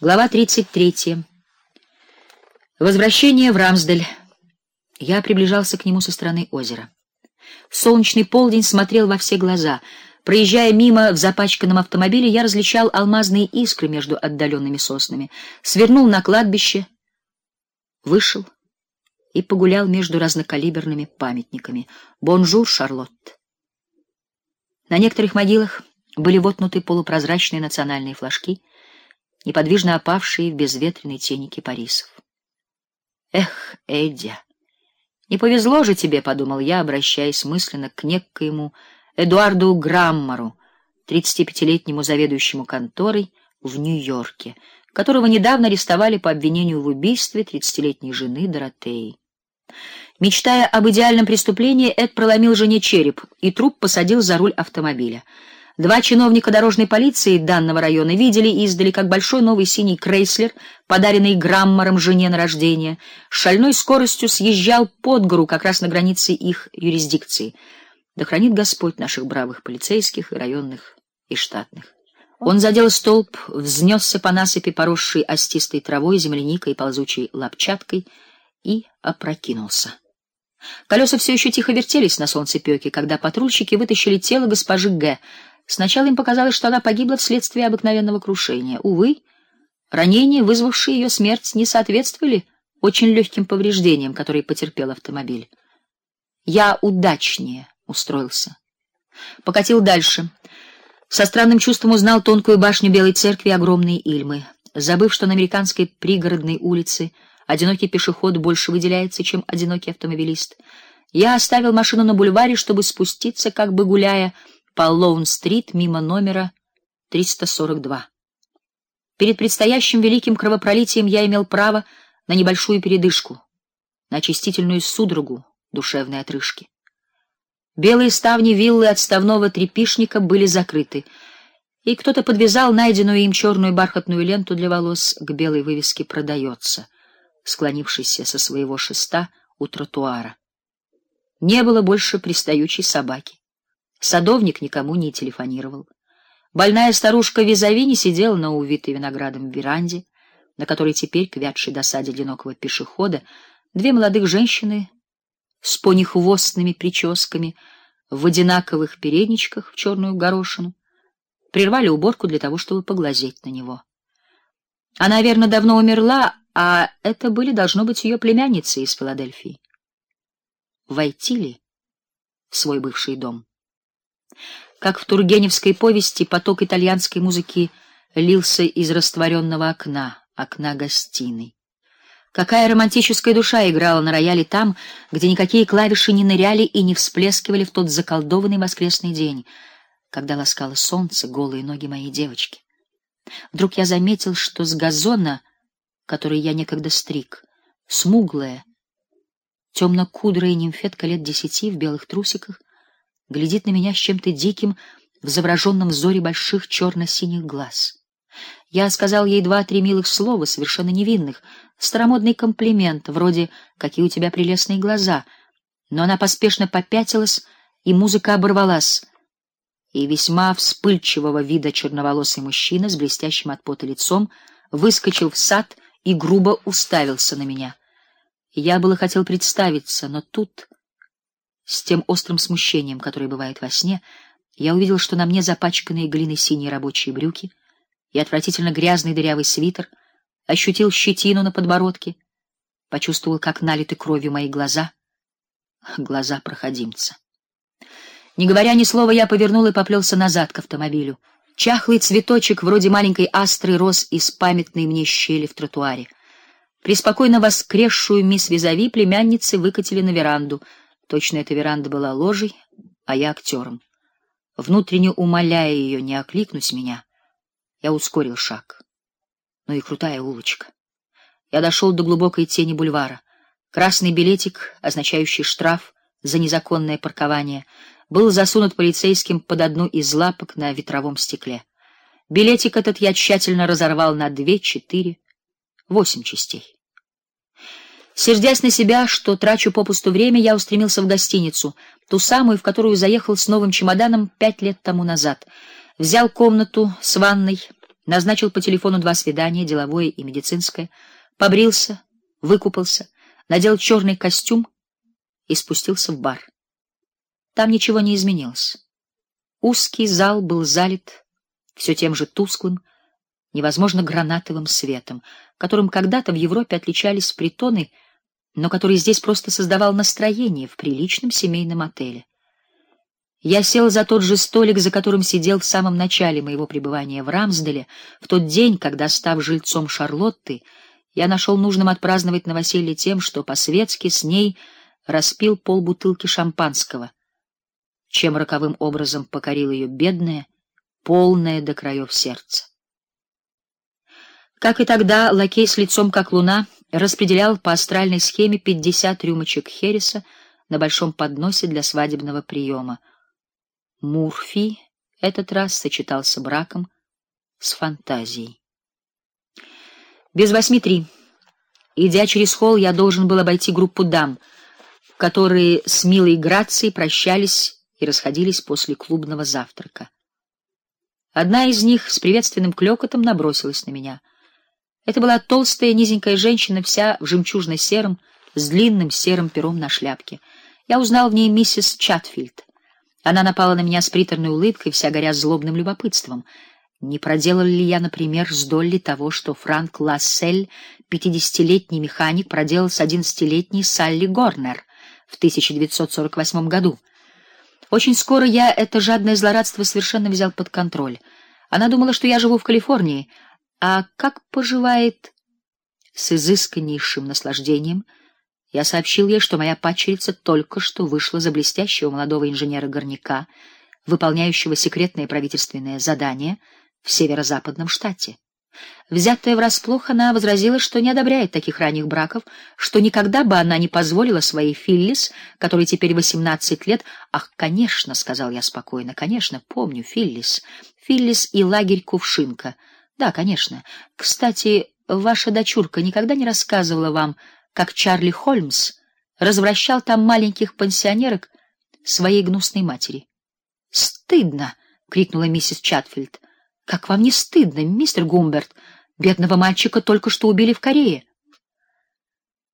Глава 33. Возвращение в Рамсдель. Я приближался к нему со стороны озера. Солнечный полдень смотрел во все глаза. Проезжая мимо в запачканном автомобиле, я различал алмазные искры между отдаленными соснами. Свернул на кладбище, вышел и погулял между разнокалиберными памятниками. Bonjour, Charlotte. На некоторых могилах были воткнуты полупрозрачные национальные флажки — неподвижно опавшие в безветренной тени кипарисов. Эх, Эдди, не повезло же тебе, подумал я, обращаясь мысленно к некоему Эдуарду Граммару, 35-летнему заведующему конторой в Нью-Йорке, которого недавно арестовали по обвинению в убийстве 30-летней жены Доротеи. Мечтая об идеальном преступлении, Эд проломил жене череп, и труп посадил за руль автомобиля. Два чиновника дорожной полиции данного района видели издали, как большой новый синий Крейслер, подаренный Граммаром жене на рождение, шальной скоростью съезжал под гору как раз на границе их юрисдикции. Да хранит Господь наших бравых полицейских и районных и штатных. Он задел столб, взнесся по насыпи, поросшей остистой травой, земляникой и ползучей лапчаткой, и опрокинулся. Колеса все еще тихо вертелись на солнцепёке, когда патрульщики вытащили тело госпожи Г. Сначала им показалось, что она погибла вследствие обыкновенного крушения. Увы, ранения, вызвавшие ее смерть, не соответствовали очень легким повреждениям, которые потерпел автомобиль. Я удачнее устроился. Покатил дальше. Со странным чувством узнал тонкую башню Белой церкви и огромные Ильмы. Забыв, что на американской пригородной улице одинокий пешеход больше выделяется, чем одинокий автомобилист, я оставил машину на бульваре, чтобы спуститься, как бы гуляя по Лоун-стрит мимо номера 342. Перед предстоящим великим кровопролитием я имел право на небольшую передышку, на очистительную судорогу душевной отрыжки. Белые ставни виллы отставного трепишника были закрыты, и кто-то подвязал найденную им черную бархатную ленту для волос к белой вывеске продается, склонившийся со своего шеста у тротуара. Не было больше пристающей собаки. Садовник никому не телефонировал. Больная старушка Визави сидела на увитой виноградом веранде, на которой теперь к вятшей досаде одинокого пешехода две молодых женщины с понихвостными прическами в одинаковых передничках в черную горошину прервали уборку для того, чтобы поглазеть на него. Она, верно, давно умерла, а это были должно быть ее племянницы из Филадельфии. Войти ли в свой бывший дом? Как в Тургеневской повести поток итальянской музыки лился из растворенного окна, окна гостиной. Какая романтическая душа играла на рояле там, где никакие клавиши не ныряли и не всплескивали в тот заколдованный воскресный день, когда ласкало солнце голые ноги моей девочки. Вдруг я заметил, что с газона, который я некогда стриг, смуглая, темно-кудрая нимфетка лет десяти в белых трусиках глядит на меня с чем-то диким в завраженном взоре больших черно-синих глаз. Я сказал ей два-три милых слова, совершенно невинных, старомодный комплимент, вроде «какие у тебя прелестные глаза», но она поспешно попятилась, и музыка оборвалась. И весьма вспыльчивого вида черноволосый мужчина с блестящим от пота лицом выскочил в сад и грубо уставился на меня. Я было хотел представиться, но тут с тем острым смущением, которое бывает во сне, я увидел, что на мне запачканные глиной синие рабочие брюки и отвратительно грязный дырявый свитер, ощутил щетину на подбородке, почувствовал, как налиты кровью мои глаза, глаза проходимца. Не говоря ни слова, я повернул и поплелся назад к автомобилю. Чахлый цветочек вроде маленькой астры рос из памятной мне щели в тротуаре. Приспокойно воскресшую мисс Визави племянницы выкатили на веранду — Точно эта веранда была ложей, а я актером. Внутренне умоляя ее не окликнуть меня, я ускорил шаг. Ну и крутая улочка. Я дошел до глубокой тени бульвара. Красный билетик, означающий штраф за незаконное паркование, был засунут полицейским под одну из лапок на ветровом стекле. Билетик этот я тщательно разорвал на две, четыре, восемь частей. Сердясь на себя, что трачу попусту время, я устремился в гостиницу, ту самую, в которую заехал с новым чемоданом пять лет тому назад. Взял комнату с ванной Назначил по телефону два свидания, деловое и медицинское, побрился, выкупался, надел черный костюм и спустился в бар. Там ничего не изменилось. Узкий зал был залит все тем же тусклым, невозможно гранатовым светом, которым когда-то в Европе отличались притоны, но который здесь просто создавал настроение в приличном семейном отеле. Я сел за тот же столик, за которым сидел в самом начале моего пребывания в Рамсделе, в тот день, когда, став жильцом Шарлотты, я нашел нужным отпраздновать новоселье тем, что по-светски с ней распил полбутылки шампанского, чем роковым образом покорил ее бедное, полное до краев сердце. Как и тогда, лакей с лицом как луна распределял по астральной схеме пятьдесят рюмочек хереса на большом подносе для свадебного приема. Мурфи этот раз сочетался браком с фантазией. Без восьми три. Идя через холл, я должен был обойти группу дам, которые с милой грацией прощались и расходились после клубного завтрака. Одна из них с приветственным клёкотом набросилась на меня. Это была толстая низенькая женщина, вся в жемчужно-сером, с длинным серым пером на шляпке. Я узнал в ней миссис Чатфилд. Она напала на меня с приторной улыбкой, вся горя злобным любопытством. Не проделал ли я, например, с Долли того, что Франк Лассель, пятидесятилетний механик, проделал с одиннадцатилетней Салли Горнер в 1948 году? Очень скоро я это жадное злорадство совершенно взял под контроль. Она думала, что я живу в Калифорнии, а как поживает с изысканнейшим наслаждением я сообщил ей, что моя падчерица только что вышла за блестящего молодого инженера-горняка, выполняющего секретное правительственное задание в северо-западном штате. Взятая врасплох, она возразила, что не одобряет таких ранних браков, что никогда бы она не позволила своей Филлис, которой теперь восемнадцать лет. "Ах, конечно", сказал я спокойно. "Конечно, помню Филлис. Филлис и лагерь Кувшинка. Да, конечно. Кстати, ваша дочурка никогда не рассказывала вам как Чарли Холмс развращал там маленьких пансионерок своей гнусной матери. Стыдно, крикнула миссис Чатфилд. Как вам не стыдно, мистер Гумберт? Бедного мальчика только что убили в Корее.